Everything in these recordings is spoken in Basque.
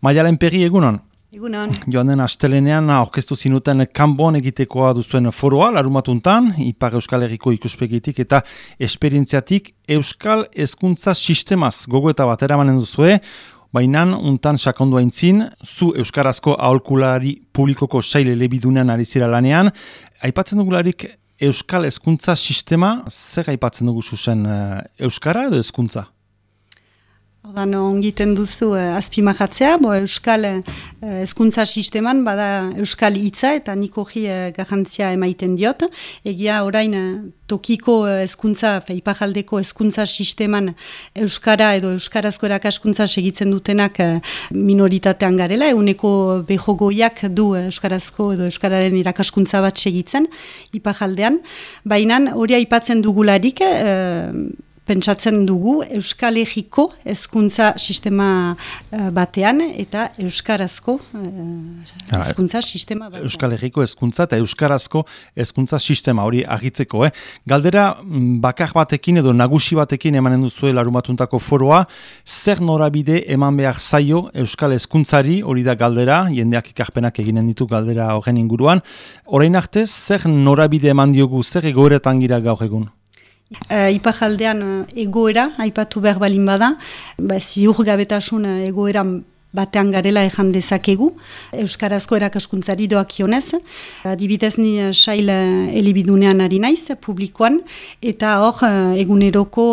Maialen Perri egunon? Egunon. Joan den astelenean aurkeztu zinuten kanbon egitekoa duzuen foroa, larumatuntan, Ipar Euskal Herriko ikuspegitik eta esperientziatik Euskal Hezkuntza Sistemaz gogoeta bat eramanen duzue, baina untan sakondu haintzin, zu Euskarazko aholkulari publikoko saile lebidunean ari zira lanean, aipatzen dugularik Euskal Hezkuntza Sistema, zer aipatzen dugu zuzen eh, Euskara edo Hezkuntza? Odan ongiten duzu eh, azpimahatzea, bo Euskal eh, hezkuntza sisteman bada Euskal hitza eta niko hi eh, garantzia emaiten diot. Egia orain eh, tokiko hezkuntza, eh, ipajaldeko hezkuntza sisteman Euskara edo Euskarazko erakaskuntza segitzen dutenak eh, minoritatean garela, eguneko behogoiak du Euskarazko edo Euskararen irakaskuntza bat segitzen ipajaldean. Baina hori aipatzen dugularik... Eh, pentsatzen dugu Euskal Herriko hezkuntza sistema uh, batean eta Euskarazko uh, hezkuntza sistema batean. Euskal Herriko hezkuntza eta Euskarazko hezkuntza sistema hori agitzeko. Eh? Galdera mm, bakar batekin edo nagusi batekin emanen duzu larumatuntako foroa, zer norabide eman behar zaio Euskal hezkuntzari hori da galdera, jendeak ikarpenak eginen ditu galdera horren inguruan. Horein arte, zer norabide eman diogu, zer egoeretan gira gaur egun? Uh, Ipajaldean uh, egoera, aipatu behar balin bada, ba, ziur gabetasun egoeran batean garela ejan dezakegu, Euskarazko erakaskuntzari doakionez, adibidez ni eh, sail eh, elibidunean ari naiz, publikoan, eta hor eh, eguneroko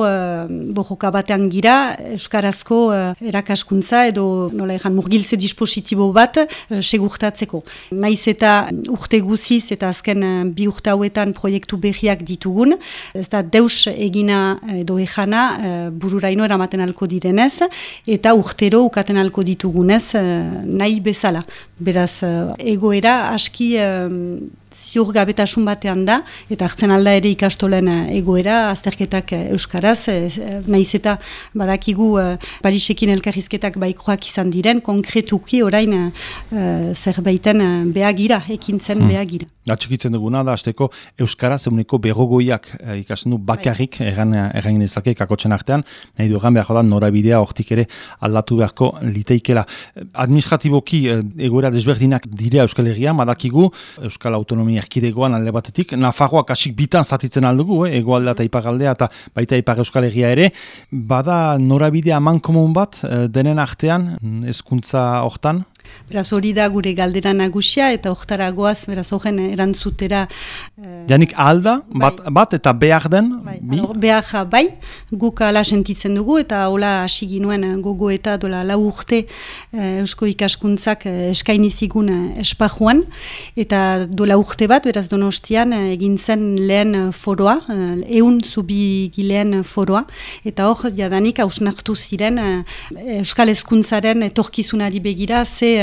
bojoka batean gira, Euskarazko erakaskuntza edo nola ejan murgiltze dispositibo bat segurtatzeko. Naiz eta urte guziz eta azken bi urte hauetan proiektu berriak ditugun, ez da deus egina edo ejana bururaino eramaten alko direnez, eta urtero ukaten alko ditu ditugunez eh, nahi bezala. Beraz, eh, egoera aski eh, ziur gabetasun batean da, eta hartzen alda ere ikastolen egoera, azterketak euskaraz, nahiz eta badakigu Parisekin elkarrizketak baikoak izan diren, konkretuki orain zerbaiten behagira, ekintzen hmm. behagira. Atxikitzen duguna da, azteko Euskara zeuneko berrogoiak e, ikasten du bakarrik bai. egan, egan inezake kakotzen artean, nahi du egan behar da norabidea hortik ere aldatu beharko liteikela. Administratiboki egoera desberdinak direa Euskal Herria, madakigu Euskal Autonomia Erkidegoan alde batetik, Nafarroa kasik bitan zatitzen aldugu, eh, egoaldea eta ipagaldea eta baita ipar Euskal Herria ere, bada norabidea man komun bat e, denen artean, hezkuntza hortan? Beraz hori da gure galdera nagusia eta oktara goaz, beraz horren erantzutera. Eh, Janik alda, bat, bai. bat eta behar den? Bai, behar bai, guk ala sentitzen dugu eta hola hasi ginuen gogo eta dola lau urte eh, eusko ikaskuntzak eh, eskainizigun eh, espajuan eta dola urte bat, beraz donostian eh, egin zen lehen foroa, eh, eun zubi gilean foroa eta hor jadanik hausnartu ziren eh, euskal eskuntzaren etorkizunari begira ze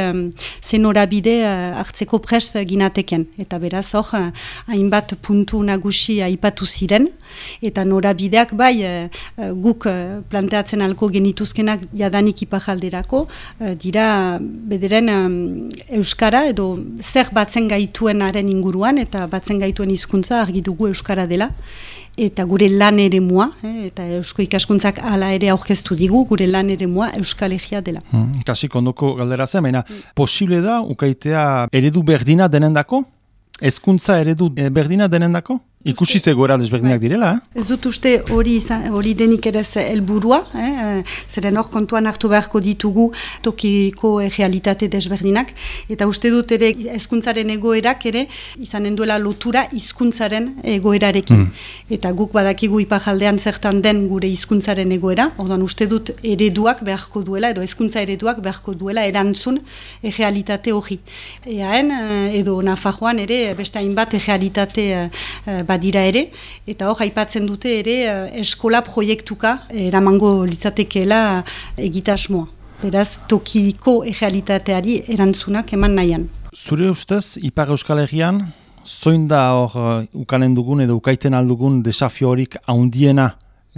ze norabide uh, hartzeko prest ginateken. Eta beraz hor, uh, hainbat puntu nagusi aipatu ziren, eta norabideak bai uh, guk uh, planteatzen alko genituzkenak jadanik ipajalderako, uh, dira bederen Euskara edo zer batzen gaituen haren inguruan, eta batzen gaituen hizkuntza argi dugu Euskara dela, eta gure lan ere mua, eh, eta Eusko ikaskuntzak ala ere aurkeztu digu, gure lan ere mua Euskal Egia dela. Hmm, kasi kondoko galdera zen, baina posible da, ukaitea eredu berdina denendako? Ezkuntza eredu eh, berdina denendako? Ikusi zegoera desberdinak bai. direla, eh? Ez dut uste hori, hori denik ere helburua, eh? zeren hor kontuan hartu beharko ditugu tokiko realitate desberdinak, eta uste dut ere hezkuntzaren egoerak ere izanen duela lotura hizkuntzaren egoerarekin. Hmm. Eta guk badakigu ipajaldean zertan den gure hizkuntzaren egoera, ordan uste dut ereduak beharko duela, edo hezkuntza ereduak beharko duela erantzun realitate hori. Eaen, eh, edo nafajoan ere, beste hainbat realitate bat badira ere, eta hor aipatzen dute ere eh, eskola proiektuka eramango litzatekeela egitasmoa. Beraz, tokiko egealitateari erantzunak eman nahian. Zure ustez, Ipar Euskal Herrian, zoin da hor uh, ukanen dugun edo ukaiten aldugun desafio horik haundiena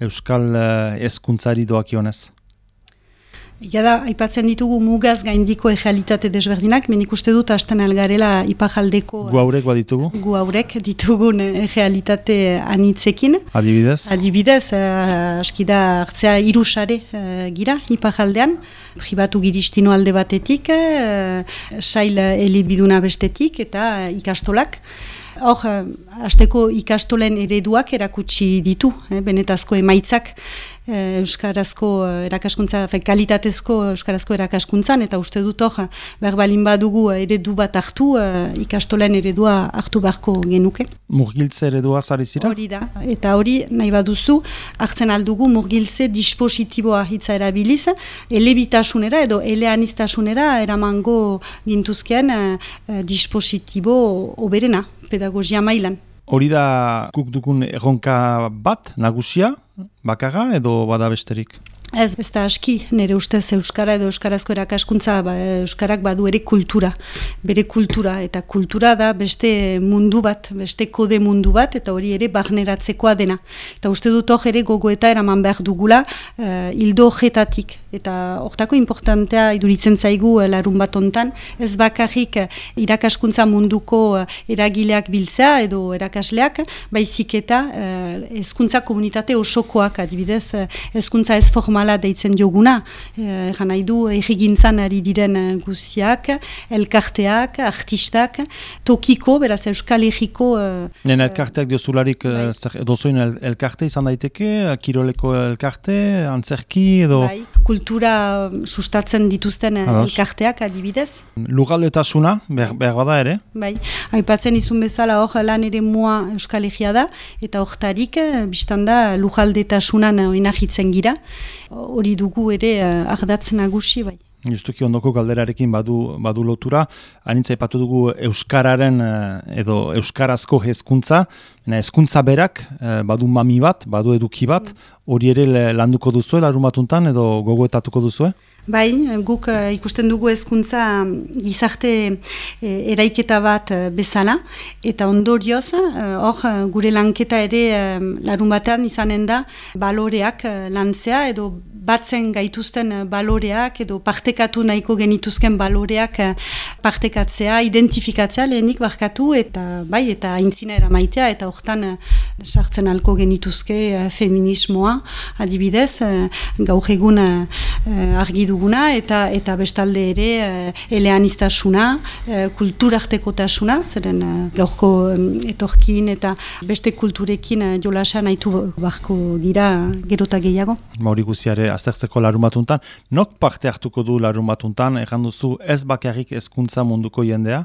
Euskal uh, eskuntzari doakionez? Ja da, aipatzen ditugu mugaz gaindiko egealitate desberdinak, men ikuste dut hasten algarela ipajaldeko... Gu haurek bat ditugu? Gu haurek ditugun egealitate anitzekin. Adibidez? Adibidez, uh, askida hartzea irusare uh, gira ipajaldean, pribatu giristino alde batetik, uh, sail elibiduna bestetik eta ikastolak. Hor, hasteko ikastolen ereduak erakutsi ditu, eh, benetazko emaitzak eh, euskarazko eh, erakaskuntza, fe, kalitatezko euskarazko erakaskuntzan, eta uste dut hor, berbalin badugu eredu bat hartu, eh, ikastolen eredua hartu beharko genuke. Murgiltze eredua zari zira? Hori da, eta hori nahi baduzu, hartzen aldugu murgiltze dispositiboa hitza erabiliz, elebitasunera edo eleanistasunera eramango gintuzkean eh, dispositibo oberena pedagogia mailan. Hori da kuk dukun erronka bat, nagusia, bakaga edo bada besterik? Ez, ez da aski, nire ustez Euskara edo Euskarazko erakaskuntza ba, Euskarak badu ere kultura, bere kultura, eta kultura da beste mundu bat, beste kode mundu bat, eta hori ere bagneratzekoa dena. Eta uste dut hor ere gogoeta eraman behar dugula hildo hojetatik. Eta hortako importantea iduritzen zaigu uh, larun bat ontan, ez bakarrik uh, irakaskuntza munduko eragileak biltzea edo erakasleak, baizik eta uh, ezkuntza komunitate osokoak adibidez, uh, ezkuntza ez formal normala deitzen dioguna, egan nahi du egigintzan ari diren eh, guziak, elkarteak, artistak, tokiko, beraz euskal egiko... Uh, Nena elkarteak diozularik bai. dozoin el, elkarte izan daiteke, kiroleko elkarte, antzerki edo... Bai, kultura sustatzen dituzten Ados. elkarteak adibidez. Lugaldetasuna, behar, behar bada ere? Bai, haipatzen izun bezala hor lan ere mua euskal egia da, eta hortarik, biztanda, lugaldetasunan oinahitzen gira hori dugu ere uh, ardatzen nagusi bai. Justuki ondoko galderarekin badu, badu lotura, anintza ipatu dugu Euskararen eh, edo Euskarazko hezkuntza, hezkuntza berak eh, badu mami bat, badu eduki bat, hori ere landuko duzue larumatuntan edo gogoetatuko duzue? Bai, guk ikusten dugu hezkuntza gizarte eraiketa bat bezala, eta ondorioz, hor gure lanketa ere larun batean izanen da baloreak lantzea edo batzen gaituzten eh, baloreak edo partekatu nahiko genituzken baloreak eh, partekatzea, identifikatzea lehenik barkatu eta bai eta aintzina eramaitea eta hortan eh, sartzen alko genituzke feminismoa adibidez gaur egun argi duguna eta eta bestalde ere eleanistasuna, kulturartekotasuna, zeren gaurko etorkin eta beste kulturekin jolasa nahitu barko gira gerota gehiago. Mauri guziare aztertzeko larumatuntan. Nok parte hartuko du larumatuntan, egan duzu ez bakarrik ezkuntza munduko jendea?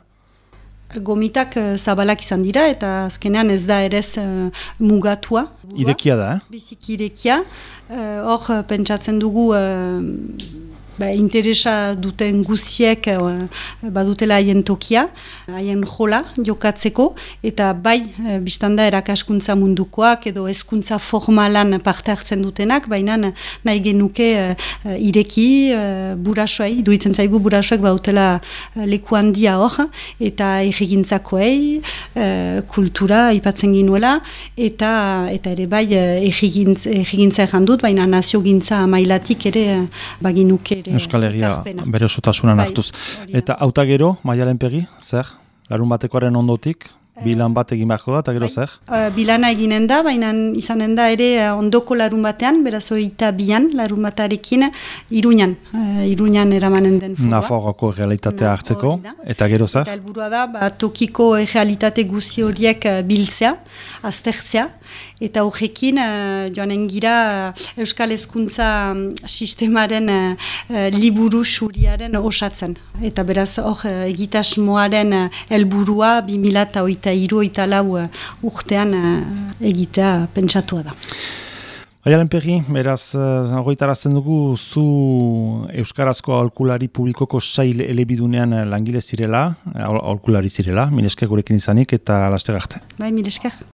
Gomitak uh, zabalak izan dira eta azkenean ez da ere uh, mugatua. Irekia da, eh? Biziki irekia. Eh, hor, uh, pentsatzen dugu ba, interesa duten guziek uh, badutela haien tokia, haien jola jokatzeko, eta bai, uh, biztanda erakaskuntza mundukoak edo hezkuntza formalan parte hartzen dutenak, baina nahi genuke uh, ireki burasoai, duritzen zaigu burasoak badutela leku handia hor, eta egigintzakoei, uh, kultura ipatzen ginuela, eta eta ere bai egigintza, egigintza dut, baina nazio gintza mailatik ere baginuke ere Euskal Herria bere osotasunan bai, hartuz. Eta auta gero, maialen pegi, zer? Larun batekoaren ondotik, Bilan bat egin beharko da, eta gero bai. zer? Uh, bilana eginen da, baina izanen da ere uh, ondoko larun batean, beraz eta bian, larun batarekin, iruñan, uh, iruñan eramanen den fua. Nafarroako realitatea hartzeko, eta gero zer? Eta helburua da, ba, tokiko realitate guzi horiek biltzea, aztertzea, eta horrekin uh, joanen gira Euskal Hezkuntza um, sistemaren liburu suriaren osatzen. Eta beraz hor egitasmoaren helburua uh, 2008 eta iru eta lau uh, urtean uh, egitea pentsatua da. Aialen Pegi, beraz, uh, dugu zu Euskarazko aholkulari publikoko sail elebidunean langile zirela, aholkulari zirela, mineske gurekin izanik eta laste garte. Bai, mineske.